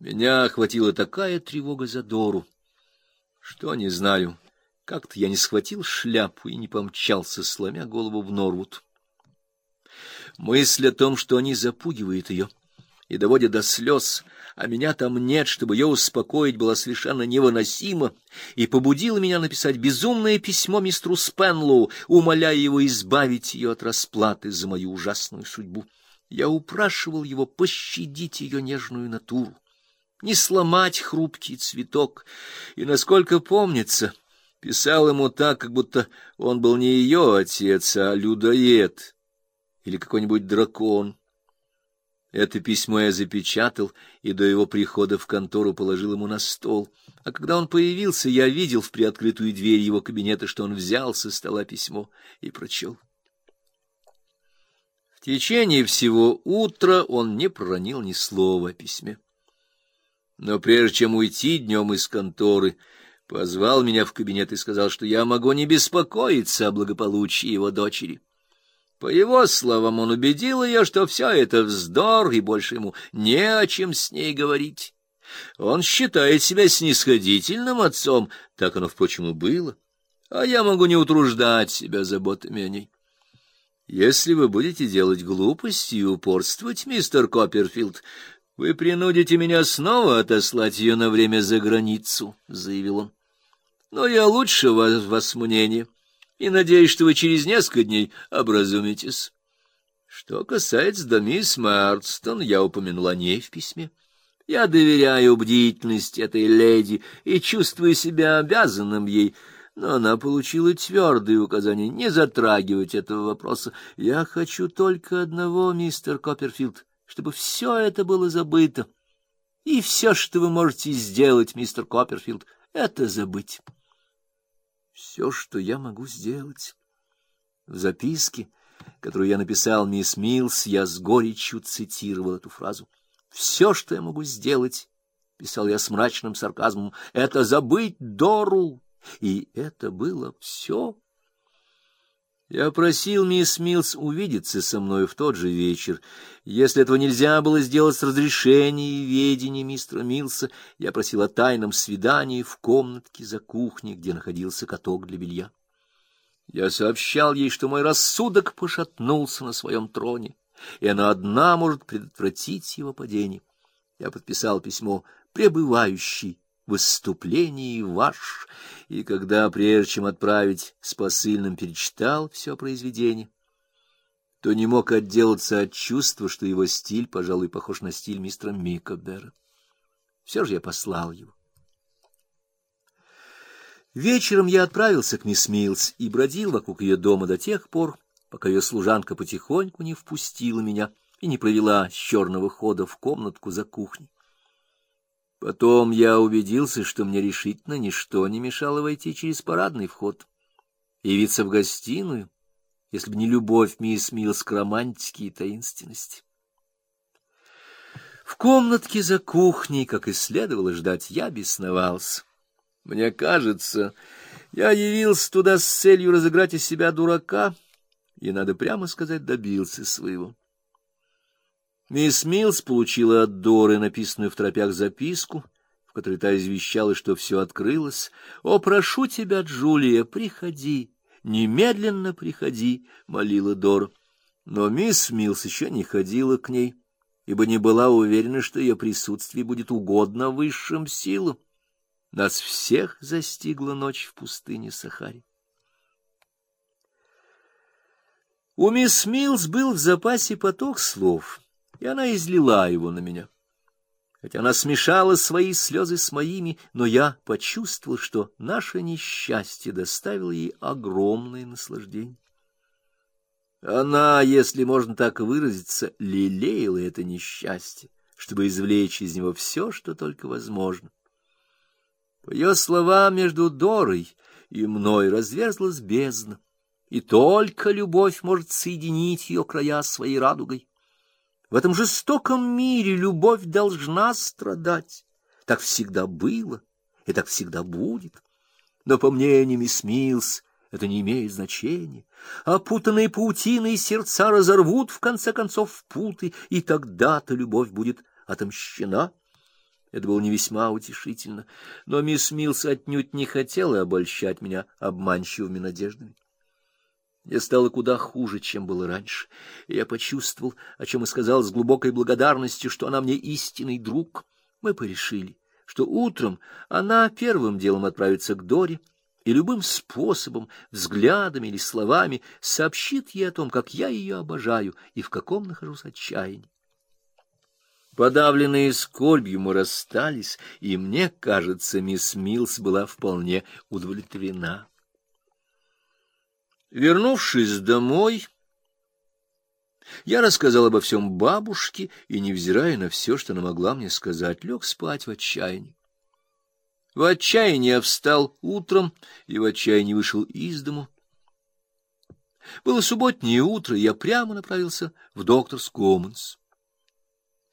Меня охватила такая тревога за Дору, что не знаю, как-то я не схватил шляпу и не помчался, сломя голову в Норвуд. Мысль о том, что они запугивают ее и доводят до слез, а меня там нет, чтобы ее успокоить, была совершенно невыносима, и побудила меня написать безумное письмо мистеру Спенлоу, умоляя его избавить ее от расплаты за мою ужасную судьбу. Я упрашивал его пощадить ее нежную натуру, не сломать хрупкий цветок, и, насколько помнится, писал ему так, как будто он был не ее отец, а людоед или какой-нибудь дракон. Это письмо я запечатал и до его прихода в контору положил ему на стол. А когда он появился, я видел в приоткрытую дверь его кабинета, что он взял со стола письмо и прочел. В течение всего утра он не проронил ни слова о письме. Но прежде чем уйти днем из конторы, позвал меня в кабинет и сказал, что я могу не беспокоиться о благополучии его дочери. По его словам, он убедил ее, что все это вздор, и больше ему не о чем с ней говорить. Он считает себя снисходительным отцом, так оно, впрочем, и было, а я могу не утруждать себя заботами о ней. Если вы будете делать глупости и упорствовать, мистер Копперфилд, вы принудите меня снова отослать ее на время за границу, — заявил он. Но я лучше вас, вас мнение и надеюсь, что вы через несколько дней образумитесь. Что касается до мисс Марстон, я упомянул о ней в письме. Я доверяю бдительности этой леди и чувствую себя обязанным ей, но она получила твердые указания не затрагивать этого вопроса. Я хочу только одного, мистер Копперфилд, чтобы все это было забыто. И все, что вы можете сделать, мистер Копперфилд, — это забыть все, что я могу сделать. В записке, которую я написал мисс Милс, я с горечью цитировал эту фразу. «Все, что я могу сделать», — писал я с мрачным сарказмом, — «это забыть Дору». И это было все. Я просил мисс Милс увидеться со мной в тот же вечер. Если этого нельзя было сделать с разрешения и ведения мистера Милса, я просил о тайном свидании в комнатке за кухней, где находился каток для белья. Я сообщал ей, что мой рассудок пошатнулся на своем троне, и она одна может предотвратить его падение. Я подписал письмо «Пребывающий выступлении ваш, и когда, прежде чем отправить с посыльным, перечитал все произведение, то не мог отделаться от чувства, что его стиль, пожалуй, похож на стиль мистера Микобера. Все же я послал его. Вечером я отправился к мисс Милс и бродил вокруг ее дома до тех пор, пока ее служанка потихоньку не впустила меня и не провела с черного хода в комнатку за кухней. Потом я убедился, что мне решительно ничто не мешало войти через парадный вход и явиться в гостиную, если бы не любовь мисс Милс к романтике и таинственности. В комнатке за кухней, как и следовало ждать, я бесновался. Мне кажется, я явился туда с целью разыграть из себя дурака, и, надо прямо сказать, добился своего. Мисс Милс получила от Доры написанную в тропях записку, в которой та извещала, что все открылось. «О, прошу тебя, Джулия, приходи, немедленно приходи», — молила Дора. Но мисс Милс еще не ходила к ней, ибо не была уверена, что ее присутствие будет угодно высшим силам. Нас всех застигла ночь в пустыне Сахари. У мисс Милс был в запасе поток слов — и она излила его на меня. Хотя она смешала свои слезы с моими, но я почувствовал, что наше несчастье доставило ей огромное наслаждение. Она, если можно так выразиться, лелеяла это несчастье, чтобы извлечь из него все, что только возможно. По ее словам, между Дорой и мной разверзлась бездна, и только любовь может соединить ее края своей радугой. В этом жестоком мире любовь должна страдать. Так всегда было и так всегда будет. Но, по мнению мисс Милс, это не имеет значения. Опутанные паутиной сердца разорвут, в конце концов, путы, и тогда-то любовь будет отомщена. Это было не весьма утешительно, но мисс Милс отнюдь не хотела обольщать меня обманчивыми надеждами. Мне стало куда хуже, чем было раньше, я почувствовал, о чем и сказал с глубокой благодарностью, что она мне истинный друг. Мы порешили, что утром она первым делом отправится к Доре и любым способом, взглядами или словами сообщит ей о том, как я ее обожаю и в каком нахожусь отчаянии. Подавленные скорбью мы расстались, и мне кажется, мисс Милс была вполне удовлетворена. Вернувшись домой, я рассказал обо всем бабушке и, невзирая на все, что она могла мне сказать, лег спать в отчаянии. В отчаянии я встал утром и в отчаянии вышел из дому. Было субботнее утро, я прямо направился в докторс Коммонс.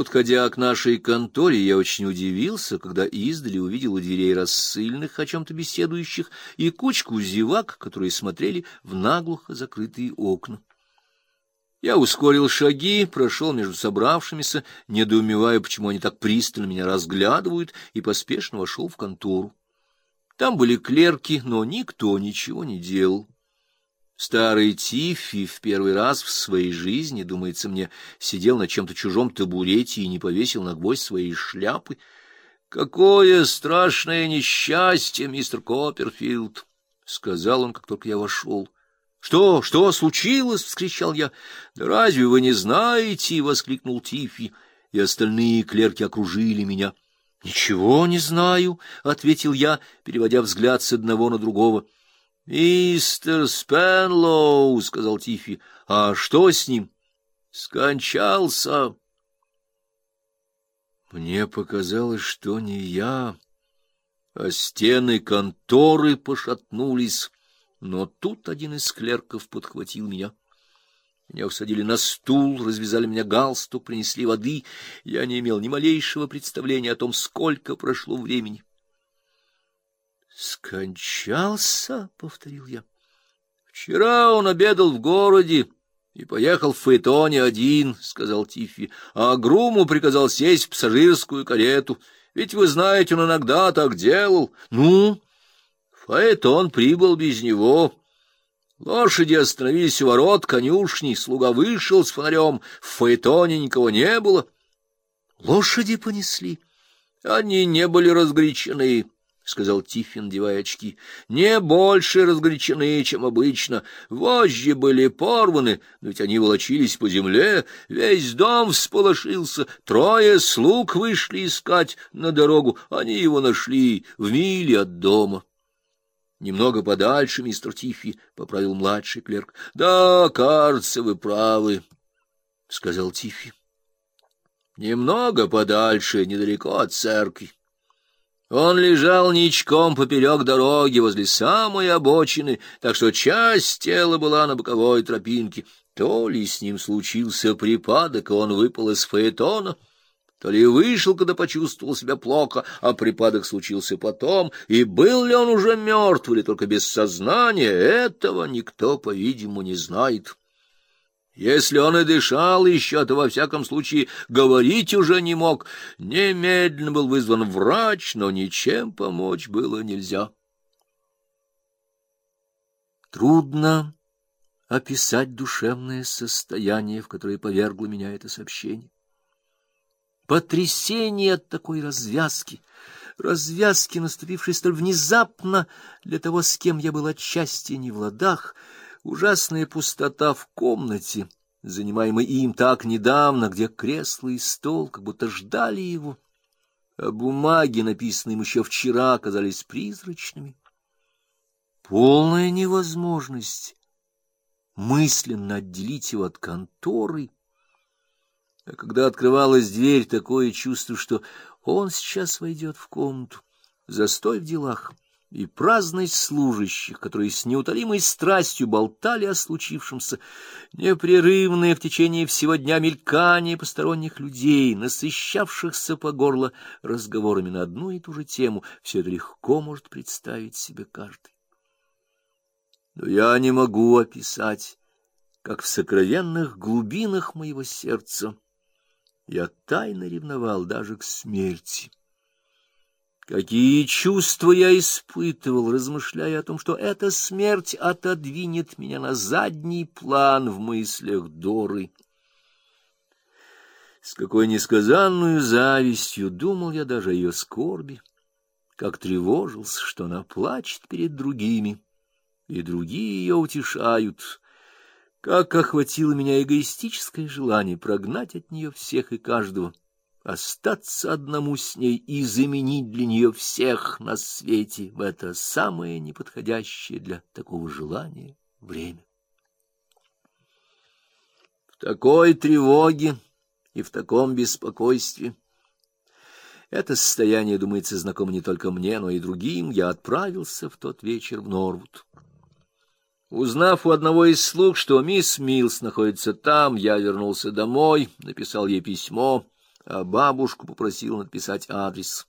Подходя к нашей конторе, я очень удивился, когда издали увидел у дверей рассыльных, о чем-то беседующих, и кучку зевак, которые смотрели в наглухо закрытые окна. Я ускорил шаги, прошел между собравшимися, недоумевая, почему они так пристально меня разглядывают, и поспешно вошел в контору. Там были клерки, но никто ничего не делал. Старый Тиффи в первый раз в своей жизни, думается мне, сидел на чем-то чужом табурете и не повесил на гвоздь своей шляпы. «Какое страшное несчастье, мистер Копперфилд!» — сказал он, как только я вошел. «Что, что случилось?» — вскричал я. «Да разве вы не знаете?» — воскликнул Тиффи, и остальные клерки окружили меня. «Ничего не знаю», — ответил я, переводя взгляд с одного на другого. — Мистер Спенлоу, — сказал Тифи, — а что с ним? — Скончался. Мне показалось, что не я, а стены конторы пошатнулись, но тут один из клерков подхватил меня. Меня усадили на стул, развязали меня галстук, принесли воды. Я не имел ни малейшего представления о том, сколько прошло времени. Скончался, повторил я. Вчера он обедал в городе и поехал в фаэтоне один, сказал Тиффи, а Груму приказал сесть в пассажирскую карету. Ведь вы знаете, он иногда так делал. Ну, фаэтон прибыл без него. Лошади остановились у ворот конюшни, слуга вышел с фонарем, в фаэтоне никого не было. Лошади понесли. Они не были разгорячены. — сказал Тиффин, надевая очки, — не больше разгорячены, чем обычно. Вожжи были порваны, но ведь они волочились по земле, весь дом всполошился, трое слуг вышли искать на дорогу, они его нашли в миле от дома. Немного подальше, мистер Тиффи, — поправил младший клерк. — Да, кажется, вы правы, — сказал Тиффи. — Немного подальше, недалеко от церкви. Он лежал ничком поперек дороги возле самой обочины, так что часть тела была на боковой тропинке. То ли с ним случился припадок, и он выпал из фаэтона, то ли вышел, когда почувствовал себя плохо, а припадок случился потом, и был ли он уже мертв или только без сознания, этого никто, по-видимому, не знает. Если он и дышал еще, то, во всяком случае, говорить уже не мог. Немедленно был вызван врач, но ничем помочь было нельзя. Трудно описать душевное состояние, в которое повергло меня это сообщение. Потрясение от такой развязки, развязки, наступившей столь внезапно для того, с кем я был отчасти не в ладах, — ужасная пустота в комнате, занимаемой им так недавно, где кресло и стол как будто ждали его, а бумаги, написанные им еще вчера, оказались призрачными. Полная невозможность мысленно отделить его от конторы, а когда открывалась дверь, такое чувство, что он сейчас войдет в комнату, застой в делах — и праздность служащих, которые с неутолимой страстью болтали о случившемся, непрерывное в течение всего дня мелькание посторонних людей, насыщавшихся по горло разговорами на одну и ту же тему, все это легко может представить себе каждый. Но я не могу описать, как в сокровенных глубинах моего сердца я тайно ревновал даже к смерти. Какие чувства я испытывал, размышляя о том, что эта смерть отодвинет меня на задний план в мыслях Доры. С какой несказанную завистью думал я даже о ее скорби, как тревожился, что она плачет перед другими, и другие ее утешают, как охватило меня эгоистическое желание прогнать от нее всех и каждого, остаться одному с ней и заменить для нее всех на свете в это самое неподходящее для такого желания время. В такой тревоге и в таком беспокойстве это состояние, думается, знакомо не только мне, но и другим. Я отправился в тот вечер в Норвуд. Узнав у одного из слуг, что мисс Милс находится там, я вернулся домой, написал ей письмо а бабушку попросил написать адрес.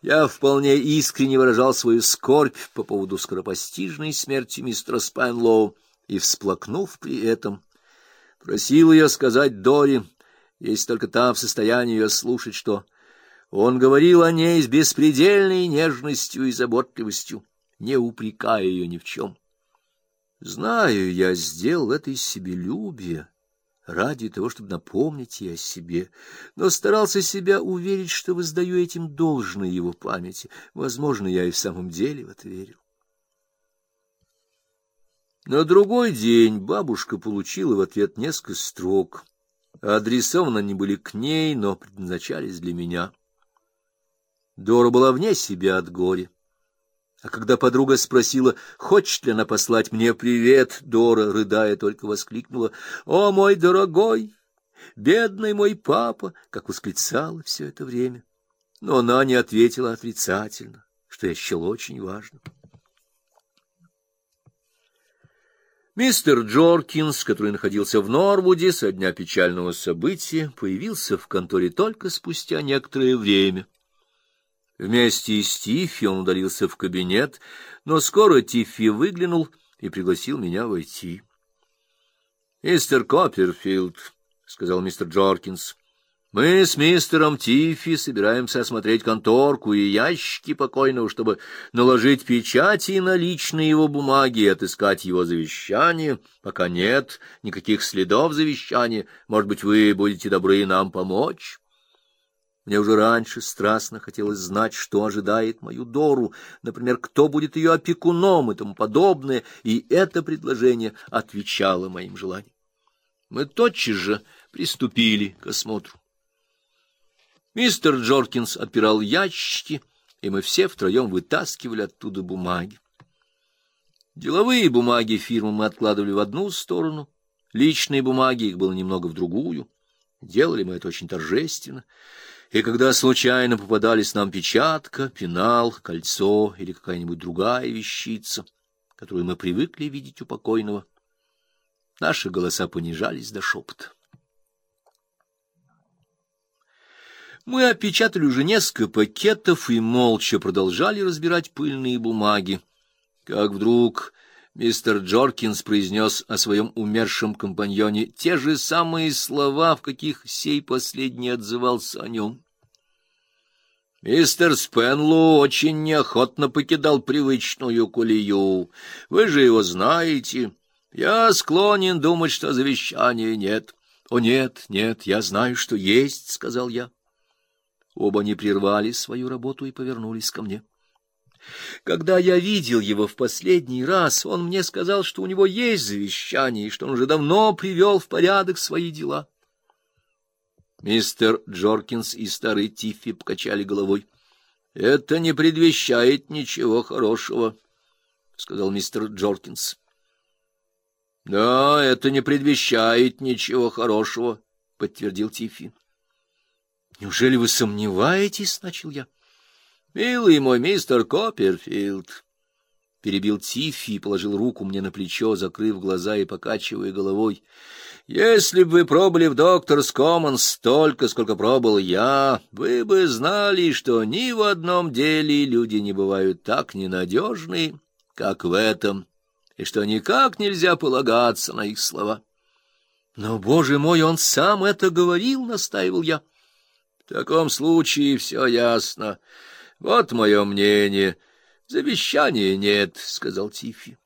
Я вполне искренне выражал свою скорбь по поводу скоропостижной смерти мистера Спенлоу и, всплакнув при этом, просил ее сказать Дори, если только та в состоянии ее слушать, что он говорил о ней с беспредельной нежностью и заботливостью, не упрекая ее ни в чем. Знаю, я сделал это из себелюбия, ради того, чтобы напомнить ей о себе, но старался себя уверить, что воздаю этим должное его памяти. Возможно, я и в самом деле в это верил. На другой день бабушка получила в ответ несколько строк. Адресованы они были к ней, но предназначались для меня. Дора была вне себя от горя. А когда подруга спросила, хочет ли она послать мне привет, Дора, рыдая, только воскликнула: "О, мой дорогой, бедный мой папа!" как восклицала все это время. Но она не ответила отрицательно, что я счел очень важным. Мистер Джоркинс, который находился в Норвуде со дня печального события, появился в конторе только спустя некоторое время. Вместе с Тиффи он удалился в кабинет, но скоро Тиффи выглянул и пригласил меня войти. — Мистер Копперфилд, — сказал мистер Джоркинс, — мы с мистером Тиффи собираемся осмотреть конторку и ящики покойного, чтобы наложить печати на личные его бумаги и отыскать его завещание. Пока нет никаких следов завещания, может быть, вы будете добры нам помочь? Мне уже раньше страстно хотелось знать, что ожидает мою Дору, например, кто будет ее опекуном и тому подобное, и это предложение отвечало моим желаниям. Мы тотчас же приступили к осмотру. Мистер Джоркинс отпирал ящики, и мы все втроем вытаскивали оттуда бумаги. Деловые бумаги фирмы мы откладывали в одну сторону, личные бумаги их было немного в другую. Делали мы это очень торжественно и когда случайно попадались нам печатка, пенал, кольцо или какая-нибудь другая вещица, которую мы привыкли видеть у покойного, наши голоса понижались до шепота. Мы опечатали уже несколько пакетов и молча продолжали разбирать пыльные бумаги, как вдруг мистер Джоркинс произнес о своем умершем компаньоне те же самые слова, в каких сей последний отзывался о нем. Мистер Спенлу очень неохотно покидал привычную колею. Вы же его знаете. Я склонен думать, что завещания нет. — О, нет, нет, я знаю, что есть, — сказал я. Оба не прервали свою работу и повернулись ко мне. Когда я видел его в последний раз, он мне сказал, что у него есть завещание, и что он уже давно привел в порядок свои дела. Мистер Джоркинс и старый Тиффи покачали головой. — Это не предвещает ничего хорошего, — сказал мистер Джоркинс. — Да, это не предвещает ничего хорошего, — подтвердил Тиффи. — Неужели вы сомневаетесь? — начал я. — Милый мой мистер Копперфилд, — перебил Тиффи и положил руку мне на плечо, закрыв глаза и покачивая головой. — Если бы вы пробыли в Докторс Коммонс столько, сколько пробыл я, вы бы знали, что ни в одном деле люди не бывают так ненадежны, как в этом, и что никак нельзя полагаться на их слова. — Но, боже мой, он сам это говорил, — настаивал я. — В таком случае все ясно. Вот мое мнение. Завещания нет, — сказал Тиффи.